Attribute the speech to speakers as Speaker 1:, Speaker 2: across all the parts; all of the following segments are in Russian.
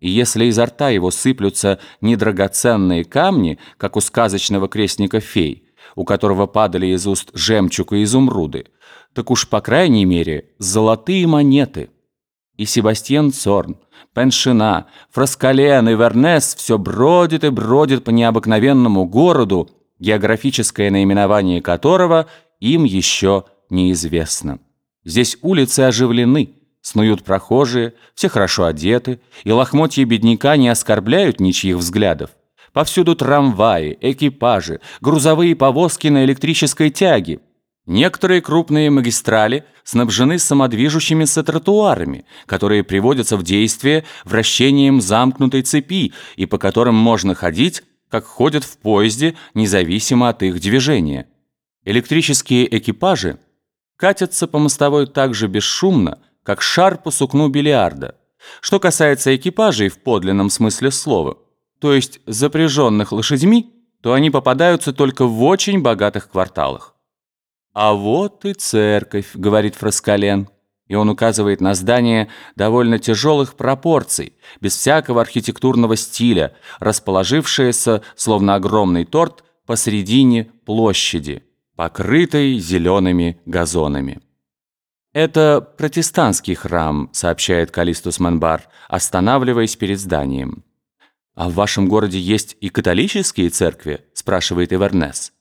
Speaker 1: И если изо рта его сыплются недрагоценные камни, как у сказочного крестника фей, у которого падали из уст жемчуг и изумруды, так уж, по крайней мере, золотые монеты. И Себастьян Цорн, Пеншина, Фраскален и Вернес все бродит и бродит по необыкновенному городу, географическое наименование которого им еще неизвестно. Здесь улицы оживлены, снуют прохожие, все хорошо одеты, и лохмотья бедняка не оскорбляют ничьих взглядов. Повсюду трамваи, экипажи, грузовые повозки на электрической тяге. Некоторые крупные магистрали снабжены самодвижущимися тротуарами, которые приводятся в действие вращением замкнутой цепи и по которым можно ходить, как ходят в поезде, независимо от их движения. Электрические экипажи катятся по мостовой так же бесшумно, как шар по сукну бильярда. Что касается экипажей в подлинном смысле слова, то есть запряженных лошадьми, то они попадаются только в очень богатых кварталах. «А вот и церковь», — говорит Фраскален, и он указывает на здание довольно тяжелых пропорций, без всякого архитектурного стиля, расположившееся, словно огромный торт, посредине площади, покрытой зелеными газонами. «Это протестантский храм», — сообщает Калистус Манбар, останавливаясь перед зданием. «А в вашем городе есть и католические церкви?» – спрашивает Ивернес.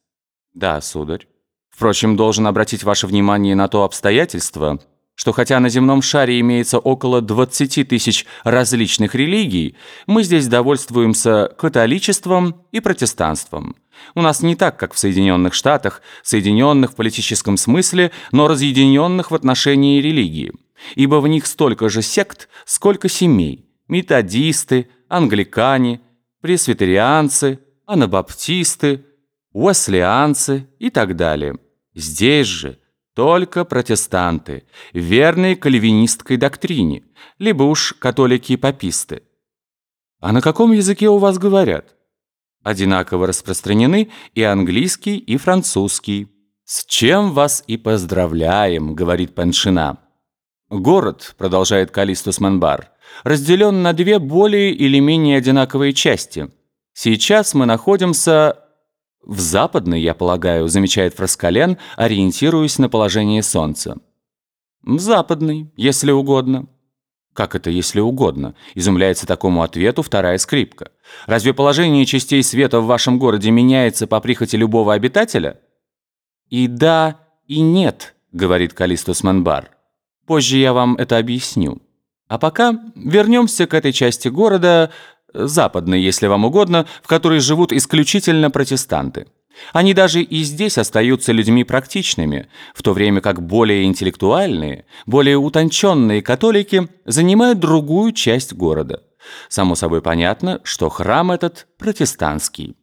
Speaker 1: «Да, сударь. Впрочем, должен обратить ваше внимание на то обстоятельство, что хотя на земном шаре имеется около 20 тысяч различных религий, мы здесь довольствуемся католичеством и протестанством. У нас не так, как в Соединенных Штатах, соединенных в политическом смысле, но разъединенных в отношении религии, ибо в них столько же сект, сколько семей, методисты, англикане, пресвитерианцы, анабаптисты, уэслианцы и так далее. Здесь же только протестанты, верные кальвинистской доктрине, либо уж католики и паписты. А на каком языке у вас говорят? Одинаково распространены и английский, и французский. «С чем вас и поздравляем», — говорит Паншина. «Город», — продолжает Калистус Манбар, разделен на две более или менее одинаковые части. Сейчас мы находимся в западной, я полагаю, замечает Фраскален, ориентируясь на положение Солнца. В западной, если угодно. Как это, если угодно? Изумляется такому ответу вторая скрипка. Разве положение частей света в вашем городе меняется по прихоти любого обитателя? И да, и нет, говорит Калистус Манбар. Позже я вам это объясню. А пока вернемся к этой части города, западной, если вам угодно, в которой живут исключительно протестанты. Они даже и здесь остаются людьми практичными, в то время как более интеллектуальные, более утонченные католики занимают другую часть города. Само собой понятно, что храм этот протестантский.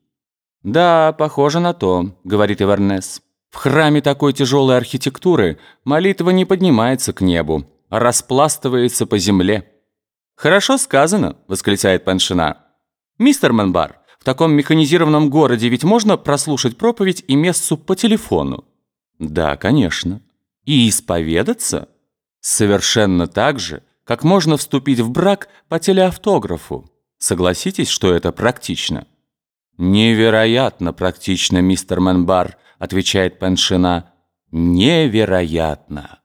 Speaker 1: «Да, похоже на то», — говорит Ивернес. «В храме такой тяжелой архитектуры молитва не поднимается к небу, распластывается по земле. «Хорошо сказано», — восклицает Паншина. «Мистер Манбар, в таком механизированном городе ведь можно прослушать проповедь и мессу по телефону?» «Да, конечно». «И исповедаться?» «Совершенно так же, как можно вступить в брак по телеавтографу. Согласитесь, что это практично?» «Невероятно практично, мистер Манбар», — отвечает Паншина. «Невероятно».